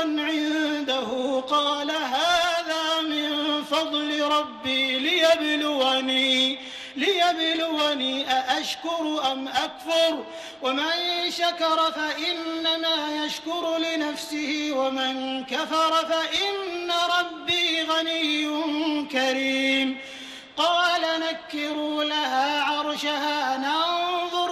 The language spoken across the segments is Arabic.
عنده قال هذا من فضل ربي ليبلوني ليبلوني أأشكر أم أكفر؟ ومن شكر فإنما يشكر لنفسه ومن كفر فإن ربي غني كريم. قال نكروا لها عرشها ننظر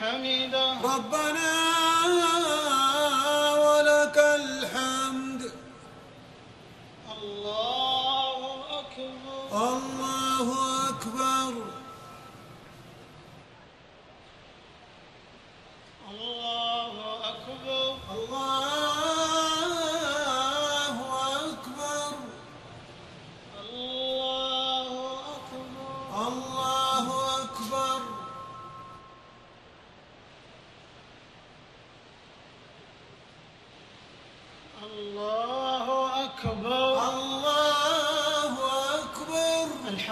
حمده ربنا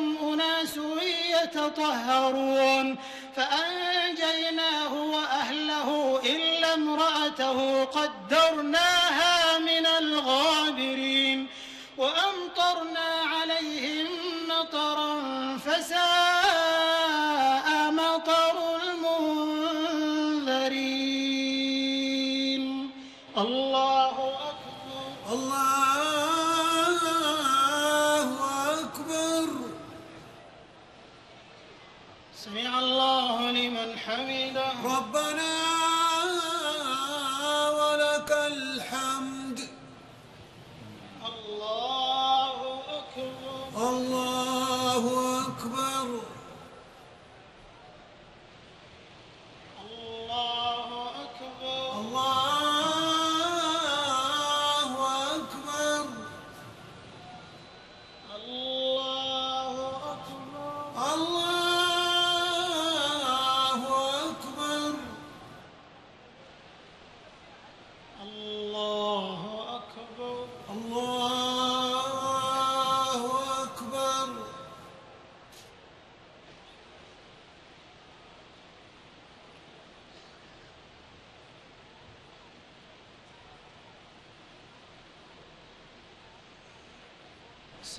إنهم أناس يتطهرون فأنجيناه وأهله إلا امرأته قدرناها من الغابرين وأمطرنا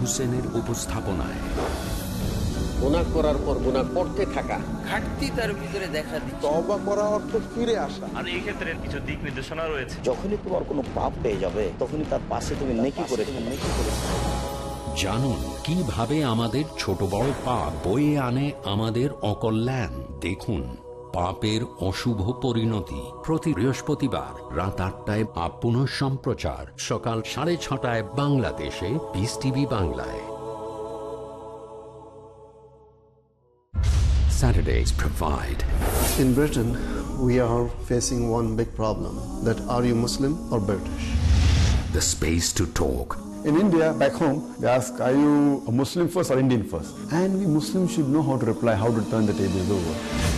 হোসেনের উপস্থাপনায়। গুণা করার পর গুণা করতে থাকা। ঘাটতি তার ভিতরে দেখা দিচ্ছে। তবা করা অর্থ ফিরে আসা। আর এই ক্ষেত্রে কিছু দিক নির্দেশনা রয়েছে। যখনই তোমার কোনো পাপ পেয়ে যাবে তখনই তার পাশে তুমি নেকি করে নেকি করে জানুন কীভাবে আমাদের ছোট বড় পাপ বয়ে আনে আমাদের অকল্যাণ? দেখুন। পাপের অশুভ পরিণতি প্রতি বৃহস্পতিবার রাত আটটায় আপ পুনঃ সম্প্রচার সকাল সাড়ে ছটায় বাংলাদেশে পিস টিভি বাংলায় Saturdays provide In Britain, we are facing one big problem that are you Muslim or British? the space to talk In India, back home, they ask, are you a Muslim first or Indian first? And we Muslims should know how to reply, how to turn the tables over.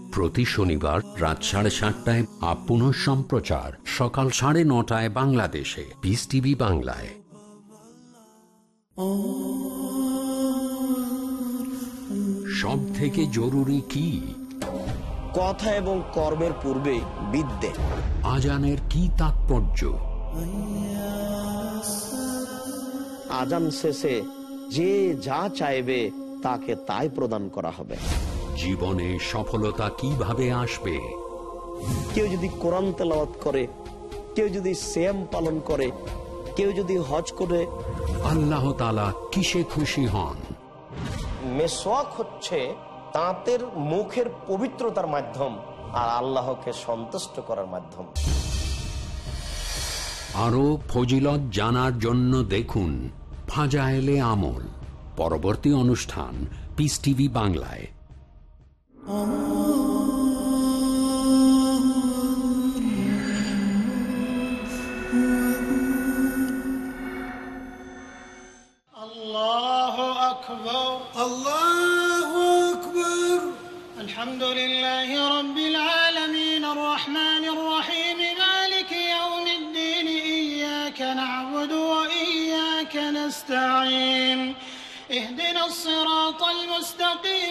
প্রতি শনিবার রাত সাড়ে সাতটায় আপন সম্প্রচার সকাল সাড়ে নটায় বাংলাদেশে। পিস টিভি বাংলায়। সব থেকে জরুরি কি? কথা এবং কর্মের পূর্বে বিদ্যে। আজানের কি তাৎপর্য? আজান শেষে যে যা চাইবে তাকে তাই প্রদান করা হবে। জীবনে সফলতা কীভাবে আসবে? কেউ যদি কোরআন তেলাওয়াত করে কেউ যদি শ্যাম পালন করে কেউ যদি হজ করে আল্লাহ তালা কিসে খুশি হন? মেসোয়াক হচ্ছে তাঁতের মুখের পবিত্রতার মাধ্যম আর আল্লাহকে সন্তুষ্ট করার মাধ্যম। আরও ফজিলত জানার জন্য দেখুন ফাজায়েলে আমল পরবর্তী অনুষ্ঠান পিস টিভি বাংলায়। الله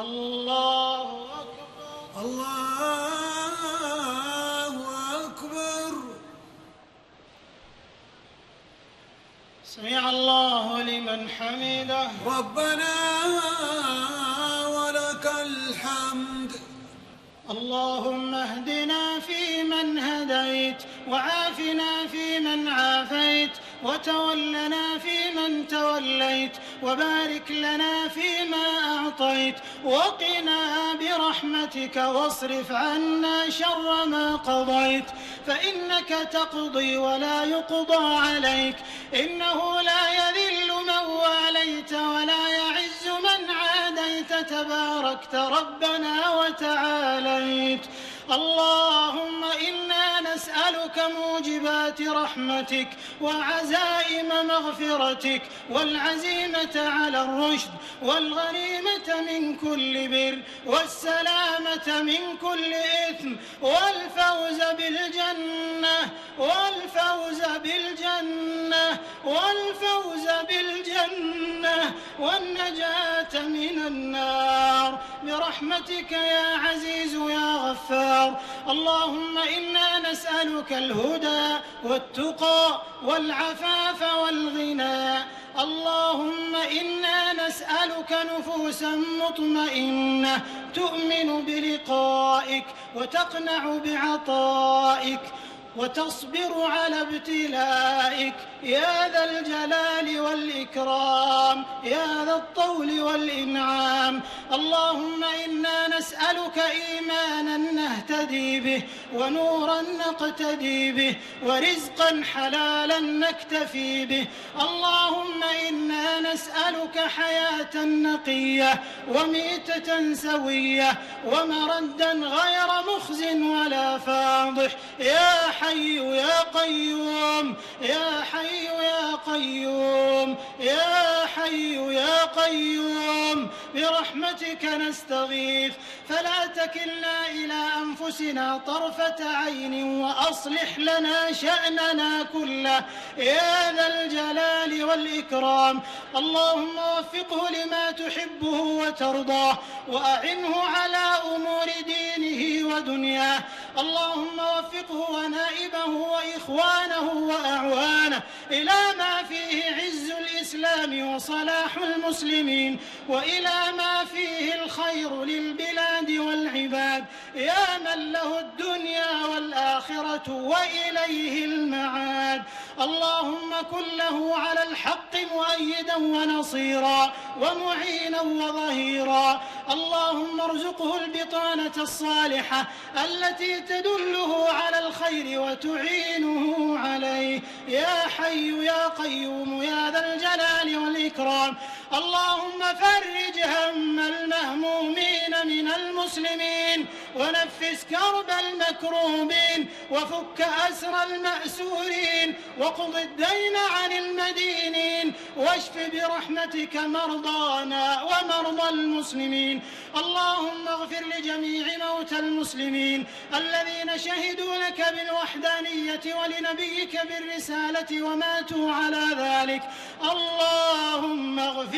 الله أكبر الله أكبر. سمع الله لمن حمده. ربنا ولك الحمد. اللهم اهدنا فيمن هديت وعافنا فيمن عافيت. وتولنا فيمن توليت وبارك لنا فيما أعطيت وقنا برحمتك واصرف عنا شر ما قضيت فإنك تقضي ولا يقضى عليك إنه لا يذل من واليت ولا يعز من عاديت تباركت ربنا وتعاليت اللهم إنا نسألك موجبات رحمتك وعزائم مغفرتك والعزيمة على الرشد والغنيمة من كل بر والسلامة من كل إثم والفوز بالجنة والفوز بالجنة والفوز بالجنة والنجاة من النار برحمتك يا عزيز يا غفار اللهم إنا نسألك الهدى والتقى والعفاف والغنى. اللهم إنا نسألك نفوسا مطمئنة تؤمن بلقائك وتقنع بعطائك وتصبر على ابتلائك. يا ذا الجلال والإكرام يا ذا الطول والإنعام. اللهم إنا نسألك إيمانا نهتدي به ونورا نقتدي به ورزقا حلالا نكتفي به. اللهم إنا نسألك حياة نقية وميتة سوية ومردا غير مخز ولا فاضح. يا حي يا قيوم يا حي يا قيوم يا حي يا قيوم برحمتك نستغيث. فلا تكلنا إلى أنفسنا طرفة عين وأصلح لنا شأننا كله. يا ذا الجلال والإكرام اللهم وفقه لما تحبه وترضاه وأعنه على أمور دينه ودنياه. اللهم وفقه ونائبه وإخوانه وأعوانه إلى ما فيه عز الإسلام وصلاح المسلمين وإلى ما فيه الخير للبلاد والعباد يا من له الدنيا والآخرة وإليه المعاد. اللهم كن له على الحق مؤيدا ونصيرا ومعينا وظهيرا. اللهم ارزقه البطانة الصالحة التي تدله على الخير وتعينه عليه. يا حي يا قيوم يا ذا الجلال والإكرام. اللهم فرج هم المهمومين من المسلمين ونفس كرب المكروبين وفك أسر المأسورين وقض الدين عن المدينين واشف برحمتك مرضانا ومرضى المسلمين. اللهم اغفر لجميع موتى المسلمين الذين شهدوا لك بالوحدانية ولنبيك بالرسالة وماتوا على ذلك. اللهم اغفر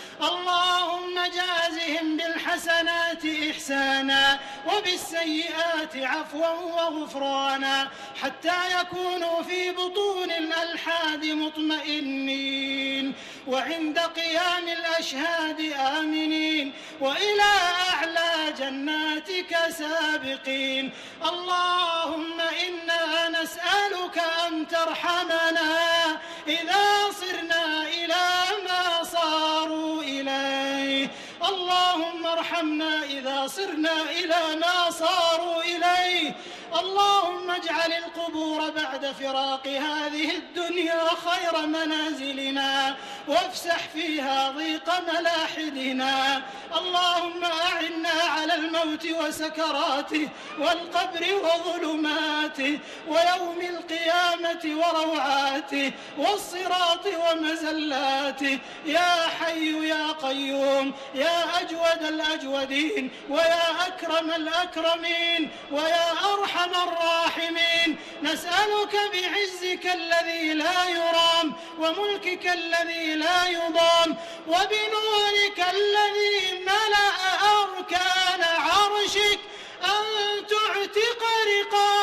اللهم جازهم بالحسنات إحسانا وبالسيئات عفوا وغفرانا حتى يكونوا في بطون الألحاد مطمئنين. وعند قيام الأشهاد آمنين. وإلى أعلى جناتك سابقين. اللهم إنا نسألك أن ترحمنا إذا صرنا اللهم ارحمنا إذا صرنا إلى ما صاروا إليه. اللهم اجعل القبور بعد فراق هذه الدنيا خير منازلنا وافسح فيها ضيق ملاحدنا. اللهم أعنا على الموت وسكراته والقبر وظلماته ويوم القيامة وروعاته والصراط ومزلاته. يا حي يا قيوم يا أجود الأجودين ويا أكرم الأكرمين ويا أرحم الراحمين. نسألك بعزك الذي لا يرام وملكك الذي لا يضام وبنورك الذي ملأ أركان عرشك أن تعتق رقابنا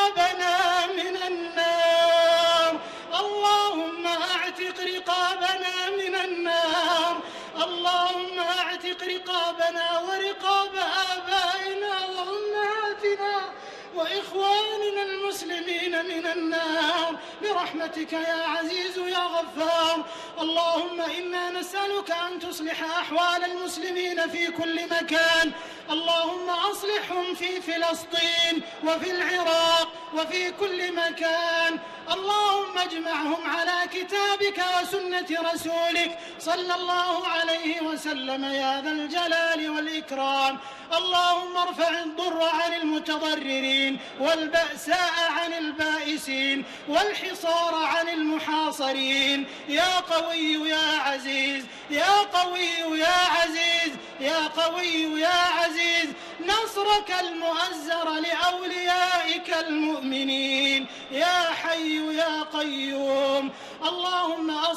أعتق رقابنا ورقاب آبائنا وأمهاتنا وإخواننا المسلمين من النار. برحمتك يا عزيز يا غفار. اللهم إنا نسألك أن تصلح أحوال المسلمين في كل مكان. اللهم أصلحهم في فلسطين وفي العراق. وفي كل مكان. اللهم اجمعهم على كتابك وسنة رسولك. صلى الله عليه وسلم يا ذا الجلال والإكرام. اللهم ارفع الضر عن المتضررين والبأساء عن البائسين والحصار عن المحاصرين. يا قوي يا عزيز يا قوي يا عزيز. يا قوي يا عزيز نصرك المؤزر لأوليائك المؤمنين. يا حي يا قيوم اللهم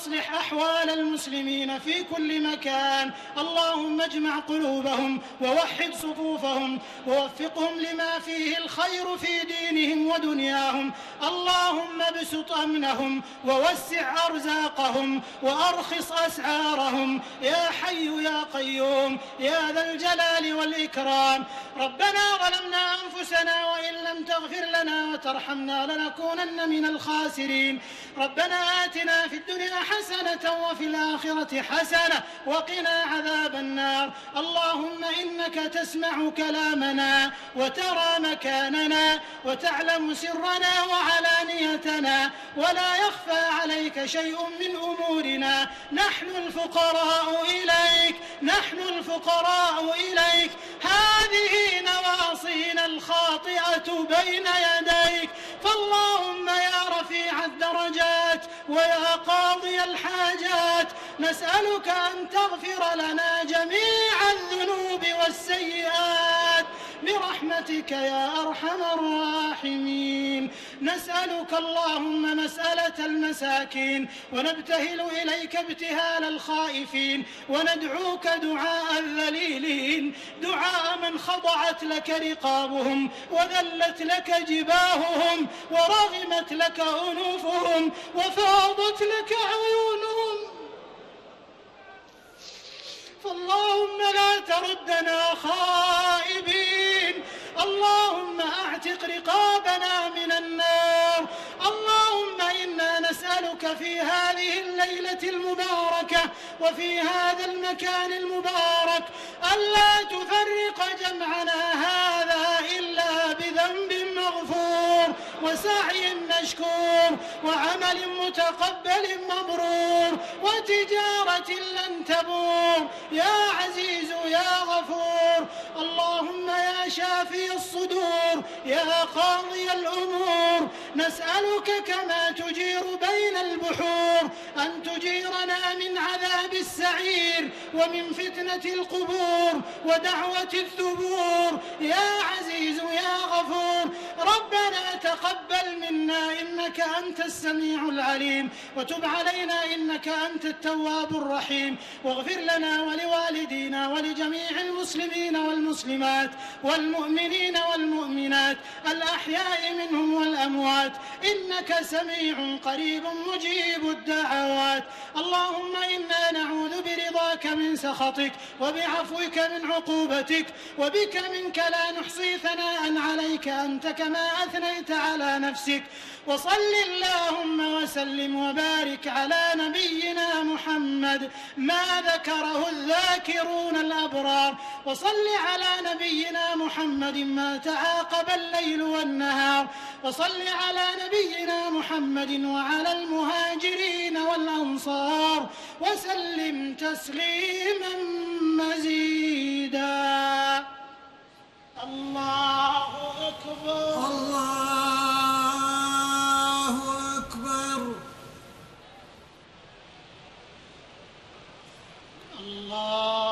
أصلح أحوال المسلمين في كل مكان. اللهم اجمع قلوبهم ووحد صفوفهم ووفقهم لما فيه الخير في دينهم ودنياهم. اللهم ابسط أمنهم ووسع أرزاقهم وأرخص أسعارهم. يا حي يا قيوم يا ذا الجلال والإكرام. ربنا ظلمنا أنفسنا وإن لم تغفر لنا وترحمنا لنكونن من الخاسرين. ربنا آتنا في الدنيا حسنة وفي الآخرة حسنة وقنا عذاب النار. اللهم إنك تسمع كلامنا وترى مكاننا وتعلم سرنا وعلانيتنا ولا يخفى عليك شيء من أمورنا. نحن الفقراء إليك نحن الفقراء إليك. هذه نواصينا الخاطئة بين يديك. ويا قاضي الحاجات نسألك أن تغفر لنا جميع الذنوب والسيئات. برحمتك يا أرحم الراحمين. نسألك اللهم مسألة المساكين ونبتهل إليك ابتهال الخائفين وندعوك دعاء الذليلين. دعاء من خضعت لك رقابهم وذلت لك جباههم ورغمت لك أنوفهم وفاضت لك عيونهم. فاللهم لا تردنا خائبين. اللهم أعتق رقابنا من النار. اللهم إنا نسألك في هذه الليلة المباركة وفي هذا المكان المبارك الا تفرق جمعنا وسعي مشكور وعمل متقبل مبرور وتجارة لن تبور. يا عزيز يا غفور اللهم يا شافي الصدور يا قاضي الأمور. نسألك كما تجير بين البحور أن تجيرنا من عذاب السعير ومن فتنة القبور ودعوة الثبور. يا عزيز يا غفور ربنا تقبل منا إنك أنت السميع العليم وتب علينا إنك أنت التواب الرحيم. واغفر لنا ولوالدينا ولجميع المسلمين والمسلمات والمؤمنين والمؤمنات الأحياء منهم والأموات إنك سميع قريب مجيب الدعوات. اللهم إنا نعوذ برضاك من سخطك وبعفوك من عقوبتك وبك منك لا نحصي ثناء عليك. أنت كما أثنيت على نفسك. وصل اللهم وسلم وبارك على نبينا محمد. ما ذكره الذاكرون الأبرار. وصل على نبينا محمد ما تعاقب الليل والنهار. وصل على نبينا محمد وعلى المهاجرين والأنصار وسلم تسليما مزيدا. الله أكبر. الله أكبر. الله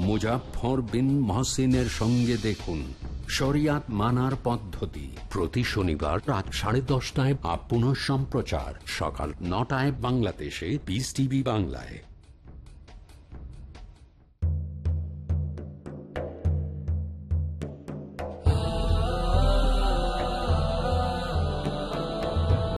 মুজাফর বিন মহসিনের সঙ্গে দেখুন শরিয়াত মানার পদ্ধতি। প্রতি শনিবার রাত সাড়ে দশটায় আপ সম্প্রচার সকাল নটায় বাংলাদেশে পিস টিভি বাংলায়।